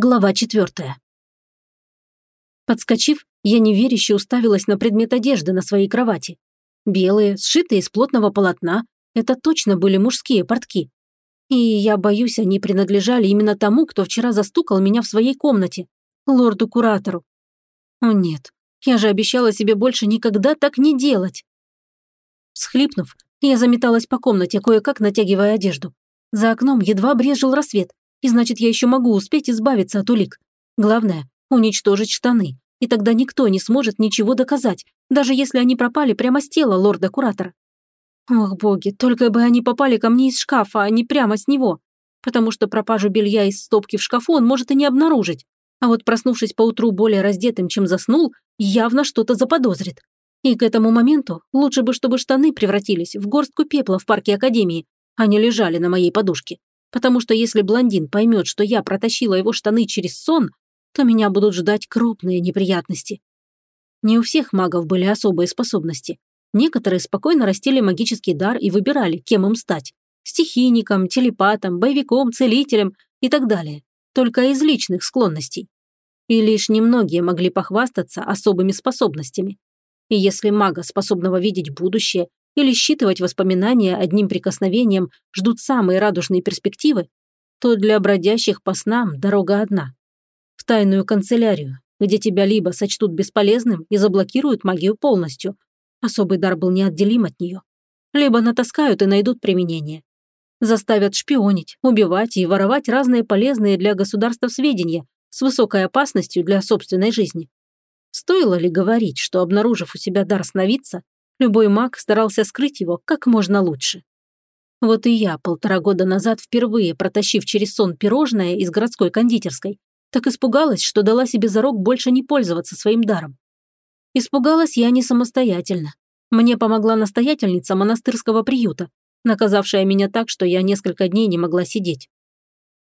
Глава четвертая. Подскочив, я неверяще уставилась на предмет одежды на своей кровати. Белые, сшитые из плотного полотна, это точно были мужские портки. И я боюсь, они принадлежали именно тому, кто вчера застукал меня в своей комнате, лорду-куратору. О нет, я же обещала себе больше никогда так не делать. Схлипнув, я заметалась по комнате, кое-как натягивая одежду. За окном едва брезжил рассвет, и значит, я еще могу успеть избавиться от улик. Главное – уничтожить штаны, и тогда никто не сможет ничего доказать, даже если они пропали прямо с тела лорда-куратора. Ох, боги, только бы они попали ко мне из шкафа, а не прямо с него. Потому что пропажу белья из стопки в шкафу он может и не обнаружить. А вот проснувшись поутру более раздетым, чем заснул, явно что-то заподозрит. И к этому моменту лучше бы, чтобы штаны превратились в горстку пепла в парке Академии, а не лежали на моей подушке. Потому что если блондин поймет, что я протащила его штаны через сон, то меня будут ждать крупные неприятности. Не у всех магов были особые способности. Некоторые спокойно растили магический дар и выбирали, кем им стать. Стихийником, телепатом, боевиком, целителем и так далее. Только из личных склонностей. И лишь немногие могли похвастаться особыми способностями. И если мага, способного видеть будущее, или считывать воспоминания одним прикосновением ждут самые радужные перспективы, то для бродящих по снам дорога одна. В тайную канцелярию, где тебя либо сочтут бесполезным и заблокируют магию полностью, особый дар был неотделим от нее, либо натаскают и найдут применение. Заставят шпионить, убивать и воровать разные полезные для государства сведения с высокой опасностью для собственной жизни. Стоило ли говорить, что, обнаружив у себя дар сновидца, Любой маг старался скрыть его как можно лучше. Вот и я полтора года назад, впервые протащив через сон пирожное из городской кондитерской, так испугалась, что дала себе зарок больше не пользоваться своим даром. Испугалась я не самостоятельно. Мне помогла настоятельница монастырского приюта, наказавшая меня так, что я несколько дней не могла сидеть.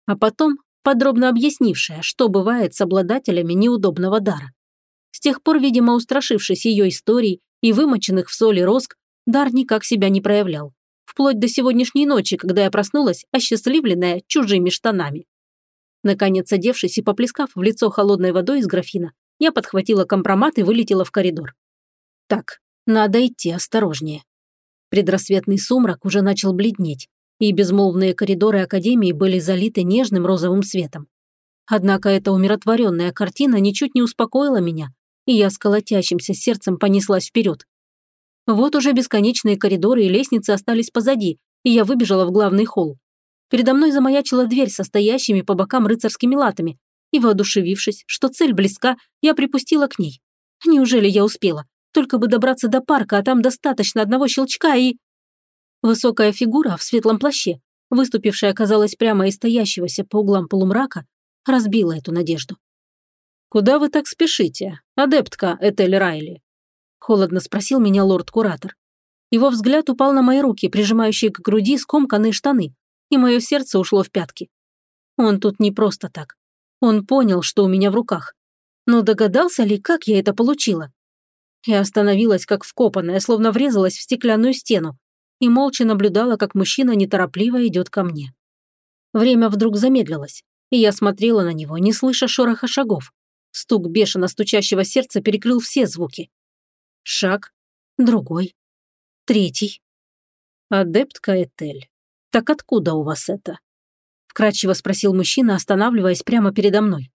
А потом подробно объяснившая, что бывает с обладателями неудобного дара. С тех пор, видимо, устрашившись ее историей и вымоченных в соли роск, дар никак себя не проявлял. Вплоть до сегодняшней ночи, когда я проснулась, осчастливленная чужими штанами. Наконец, одевшись и поплескав в лицо холодной водой из графина, я подхватила компромат и вылетела в коридор. Так, надо идти осторожнее. Предрассветный сумрак уже начал бледнеть, и безмолвные коридоры Академии были залиты нежным розовым светом. Однако эта умиротворенная картина ничуть не успокоила меня, и я с колотящимся сердцем понеслась вперед. Вот уже бесконечные коридоры и лестницы остались позади, и я выбежала в главный холл. Передо мной замаячила дверь со стоящими по бокам рыцарскими латами, и, воодушевившись, что цель близка, я припустила к ней. Неужели я успела? Только бы добраться до парка, а там достаточно одного щелчка и... Высокая фигура в светлом плаще, выступившая, казалось, прямо из стоящегося по углам полумрака, разбила эту надежду. «Куда вы так спешите, адептка Этель Райли?» Холодно спросил меня лорд-куратор. Его взгляд упал на мои руки, прижимающие к груди скомканные штаны, и мое сердце ушло в пятки. Он тут не просто так. Он понял, что у меня в руках. Но догадался ли, как я это получила? Я остановилась, как вкопанная, словно врезалась в стеклянную стену, и молча наблюдала, как мужчина неторопливо идет ко мне. Время вдруг замедлилось, и я смотрела на него, не слыша шороха шагов. Стук бешено стучащего сердца перекрыл все звуки. Шаг, другой, третий. «Адептка Этель, так откуда у вас это?» Вкратчиво спросил мужчина, останавливаясь прямо передо мной.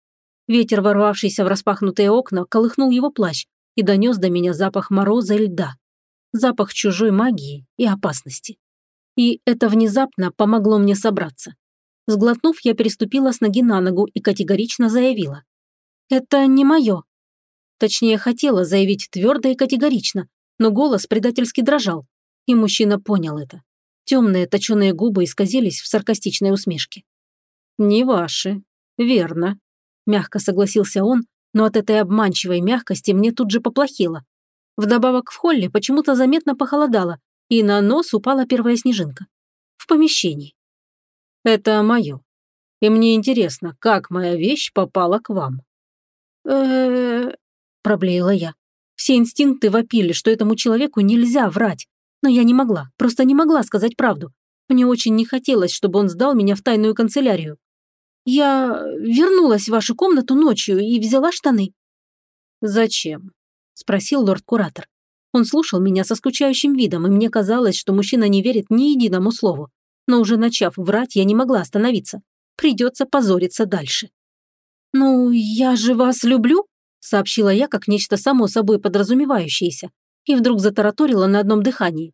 Ветер, ворвавшийся в распахнутые окна, колыхнул его плащ и донес до меня запах мороза и льда. Запах чужой магии и опасности. И это внезапно помогло мне собраться. Сглотнув, я переступила с ноги на ногу и категорично заявила. «Это не мое». Точнее, хотела заявить твердо и категорично, но голос предательски дрожал, и мужчина понял это. Темные точеные губы исказились в саркастичной усмешке. «Не ваши. Верно», – мягко согласился он, но от этой обманчивой мягкости мне тут же поплохело. Вдобавок в холле почему-то заметно похолодало, и на нос упала первая снежинка. В помещении. «Это мое. И мне интересно, как моя вещь попала к вам» э проблеяла я. Все инстинкты вопили, что этому человеку нельзя врать. Но я не могла, просто не могла сказать правду. Мне очень не хотелось, чтобы он сдал меня в тайную канцелярию. Я вернулась в вашу комнату ночью и взяла штаны». «Зачем?» – спросил лорд-куратор. Он слушал меня со скучающим видом, и мне казалось, что мужчина не верит ни единому слову. Но уже начав врать, я не могла остановиться. Придется позориться дальше. «Ну, я же вас люблю», – сообщила я как нечто само собой подразумевающееся, и вдруг затараторила на одном дыхании.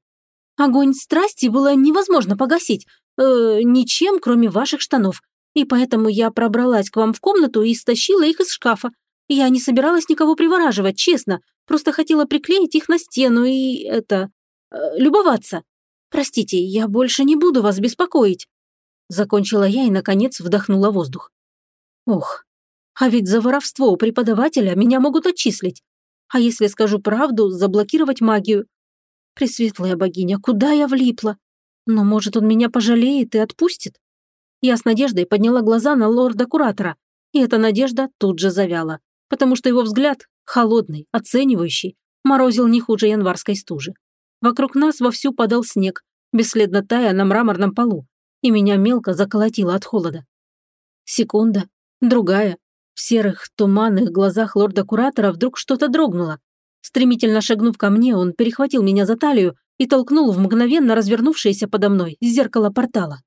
«Огонь страсти было невозможно погасить, э, ничем, кроме ваших штанов, и поэтому я пробралась к вам в комнату и стащила их из шкафа. Я не собиралась никого привораживать, честно, просто хотела приклеить их на стену и... это... Э, любоваться. Простите, я больше не буду вас беспокоить». Закончила я и, наконец, вдохнула воздух. Ох, а ведь за воровство у преподавателя меня могут отчислить. А если скажу правду, заблокировать магию? Пресветлая богиня, куда я влипла? Но, может, он меня пожалеет и отпустит? Я с надеждой подняла глаза на лорда-куратора, и эта надежда тут же завяла, потому что его взгляд, холодный, оценивающий, морозил не хуже январской стужи. Вокруг нас вовсю падал снег, бесследно тая на мраморном полу, и меня мелко заколотило от холода. Секунда, другая. В серых, туманных глазах лорда-куратора вдруг что-то дрогнуло. Стремительно шагнув ко мне, он перехватил меня за талию и толкнул в мгновенно развернувшееся подо мной зеркало портала.